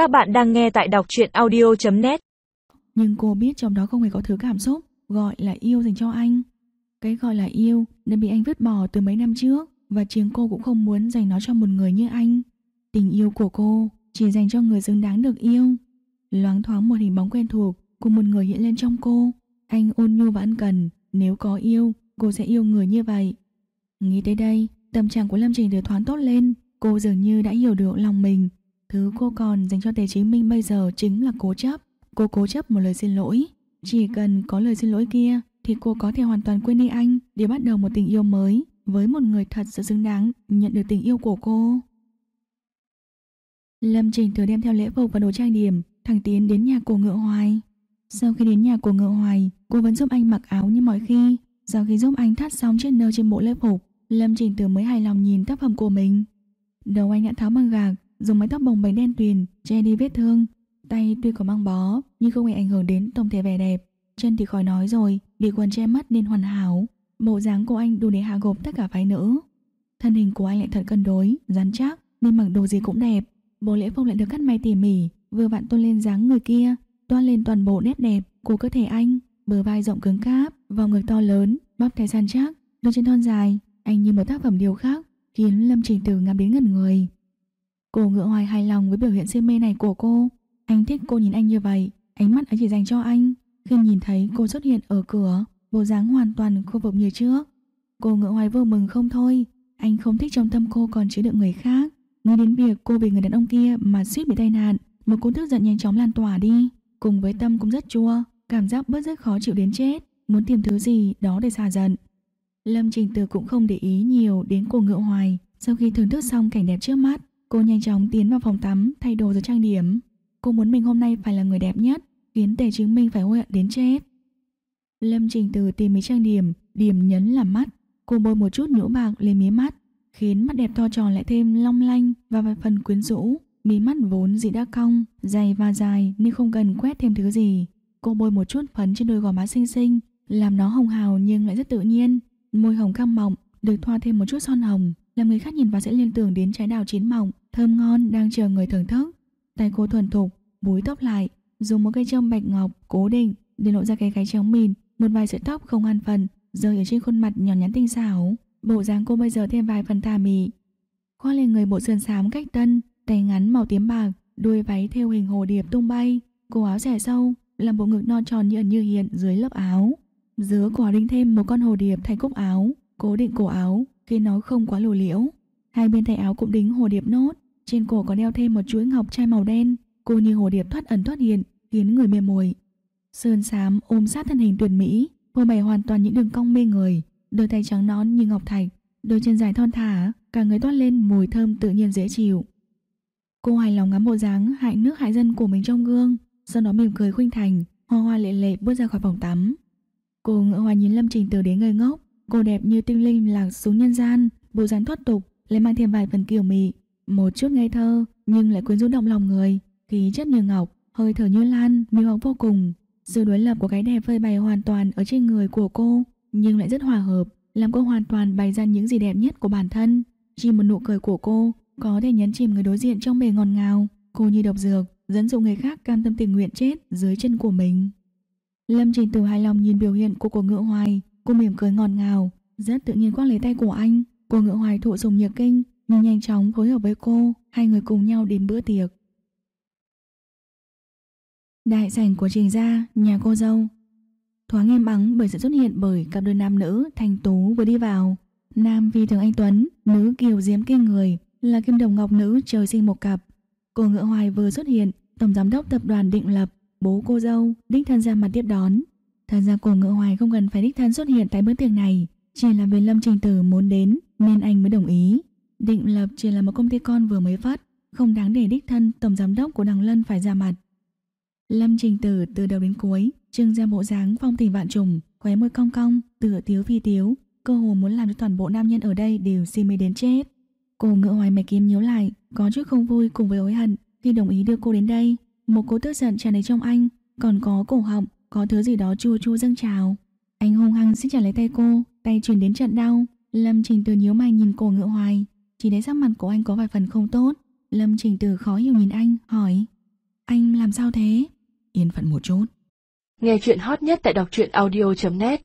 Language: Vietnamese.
Các bạn đang nghe tại đọc truyện audio.net Nhưng cô biết trong đó không hề có thứ cảm xúc Gọi là yêu dành cho anh. Cái gọi là yêu đã bị anh vứt bỏ từ mấy năm trước Và chính cô cũng không muốn dành nó cho một người như anh. Tình yêu của cô chỉ dành cho người xứng đáng được yêu. Loáng thoáng một hình bóng quen thuộc Của một người hiện lên trong cô Anh ôn nhu và ân cần Nếu có yêu, cô sẽ yêu người như vậy. Nghĩ tới đây, tâm trạng của Lâm Trình từ thoáng tốt lên. Cô dường như đã hiểu được lòng mình Thứ cô còn dành cho Tề Chính Minh bây giờ chính là cố chấp. Cô cố chấp một lời xin lỗi. Chỉ cần có lời xin lỗi kia thì cô có thể hoàn toàn quên đi anh để bắt đầu một tình yêu mới với một người thật sự xứng đáng nhận được tình yêu của cô. Lâm Trình Từ đem theo lễ phục và đồ trang điểm, thẳng tiến đến nhà cổ ngựa hoài. Sau khi đến nhà cổ ngựa hoài, cô vẫn giúp anh mặc áo như mọi khi. Sau khi giúp anh thắt xong chiếc nơ trên bộ lễ phục, Lâm Trình Từ mới hài lòng nhìn tác phẩm của mình. Đầu anh đã tháo bằng gạc, dùng mái tóc bồng bềnh đen tuyền che đi vết thương. Tay tuy có băng bó nhưng không hề ảnh hưởng đến tổng thể vẻ đẹp. Chân thì khỏi nói rồi, bị quần che mắt nên hoàn hảo. Bộ dáng của anh đủ để hạ gục tất cả phái nữ. Thân hình của anh lại thật cân đối, rắn chắc nên mặc đồ gì cũng đẹp. Bộ lễ phục lại được cắt may tỉ mỉ, vừa vặn tôn lên dáng người kia, toan lên toàn bộ nét đẹp của cơ thể anh. Bờ vai rộng cứng cáp, vòng ngực to lớn, bắp tay săn chắc, đôi chân thon dài, anh như một tác phẩm điêu khắc, khiến Lâm Trình Tử ngắm đến ngẩn người. Cô ngựa hoài hài lòng với biểu hiện si mê này của cô. Anh thích cô nhìn anh như vậy, ánh mắt ấy chỉ dành cho anh. Khi nhìn thấy cô xuất hiện ở cửa, bộ dáng hoàn toàn khôi phục như trước. Cô ngựa hoài vô mừng không thôi, anh không thích trong tâm cô còn chứa đựng người khác. Nghĩ đến việc cô vì người đàn ông kia mà suýt bị tai nạn, một cơn tức giận nhanh chóng lan tỏa đi. Cùng với tâm cũng rất chua, cảm giác bớt rất khó chịu đến chết, muốn tìm thứ gì đó để xả giận. Lâm Trình Từ cũng không để ý nhiều đến cô ngựa hoài, sau khi thưởng thức xong cảnh đẹp trước mắt, Cô nhanh chóng tiến vào phòng tắm thay đồ rồi trang điểm. Cô muốn mình hôm nay phải là người đẹp nhất, khiến Tề Chứng Minh phải hối hận đến chết. Lâm Trình Từ tìm mấy trang điểm, điểm nhấn là mắt. Cô bôi một chút nhũ bạc lên mí mắt, khiến mắt đẹp to tròn lại thêm long lanh và vài phần quyến rũ. Mí mắt vốn dĩ đã cong, dày và dài nên không cần quét thêm thứ gì. Cô bôi một chút phấn trên đôi gò má xinh xinh, làm nó hồng hào nhưng lại rất tự nhiên. Môi hồng căng mọng, được thoa thêm một chút son hồng, làm người khác nhìn vào sẽ liên tưởng đến trái đào chín mọng, thơm ngon đang chờ người thưởng thức. Tay cô thuần thục, búi tóc lại, dùng một cây châm bạch ngọc cố định để lộ ra cái gáy trắng mịn, một vài sợi tóc không ăn phần rơi ở trên khuôn mặt nhỏ nhắn tinh xảo. Bộ dáng cô bây giờ thêm vài phần tà mị. Khoác lên người bộ sườn xám cách tân, tay ngắn màu tím bạc, đuôi váy theo hình hồ điệp tung bay, cổ áo xẻ sâu, làm bộ ngực non tròn như ẩn như hiện dưới lớp áo. Giữa quả đính thêm một con hồ điệp thành cúc áo, cố định cổ áo khiến nó không quá lù liễu. Hai bên tay áo cũng đính hồ điệp nốt, trên cổ có đeo thêm một chuỗi ngọc trai màu đen, cô như hồ điệp thoát ẩn thoát hiện, khiến người mê mồi Sơn xám ôm sát thân hình tuyệt mỹ, phô bày hoàn toàn những đường cong mê người, đôi tay trắng nón như ngọc thạch, đôi chân dài thon thả, cả người toát lên mùi thơm tự nhiên dễ chịu. Cô hài lòng ngắm bộ dáng hại nước hại dân của mình trong gương, sau đó mỉm cười khuynh thành, hoa hoa lệ lệ bước ra khỏi phòng tắm. Cô ngỡ hoa nhìn Lâm Trình từ đến ngây ngốc, cô đẹp như tinh linh lạc xuống nhân gian, bộ dáng thoát tục, lại mang thêm vài phần kiều mị, một chút ngây thơ nhưng lại quyến rũ động lòng người, khí chất như ngọc, hơi thở như lan, miêu hoặc vô cùng. Sự đối lập của cái đẹp phơi bày hoàn toàn ở trên người của cô, nhưng lại rất hòa hợp, làm cô hoàn toàn bày ra những gì đẹp nhất của bản thân. Chỉ một nụ cười của cô có thể nhấn chìm người đối diện trong bề ngọt ngào, cô như độc dược, dẫn dụ người khác cam tâm tình nguyện chết dưới chân của mình. Lâm Trình Tử hài lòng nhìn biểu hiện của cô ngựa hoài, cô mỉm cười ngọt ngào, rất tự nhiên khoác lấy tay của anh. Cô ngựa hoài thụ dùng nhiệt kinh, nhưng nhanh chóng phối hợp với cô, hai người cùng nhau đến bữa tiệc. Đại sảnh của Trình gia, nhà cô dâu. Thoáng im ắng bởi sự xuất hiện bởi cặp đôi nam nữ thành tú vừa đi vào. Nam phi thường anh Tuấn, nữ kiều diếm kinh người, là kim đồng ngọc nữ trời sinh một cặp. Cô ngựa hoài vừa xuất hiện, tổng giám đốc tập đoàn định lập, bố cô dâu, đích thân ra mặt tiếp đón. Thật ra cô ngựa hoài không cần phải đích thân xuất hiện tại bữa tiệc này, chỉ là vì Lâm Trình Tử muốn đến nên anh mới đồng ý. Định Lập chỉ là một công ty con vừa mới phát, không đáng để đích thân tổng giám đốc của Đằng Lân phải ra mặt. Lâm Trình Tử từ đầu đến cuối trưng ra bộ dáng phong tình vạn trùng, khóe môi cong cong, tựa tiếu phi tiếu, cơ hồ muốn làm cho toàn bộ nam nhân ở đây đều si mê đến chết. Cô ngựa hoài mày kiếm nhíu lại, có chút không vui cùng với hối hận khi đồng ý đưa cô đến đây. Một cố tức giận tràn đầy trong anh, còn có cổ họng, có thứ gì đó chua chua dâng trào. Anh hung hăng siết chặt lấy tay cô, tay truyền đến trận đau. Lâm Trình Từ nhíu mày nhìn cổ ngựa hoài, chỉ thấy sắc mặt của anh có vài phần không tốt. Lâm Trình Từ khó hiểu nhìn anh, hỏi làm sao thế? Yên phận một chút. Nghe chuyện hot nhất tại đọc truyện audio.net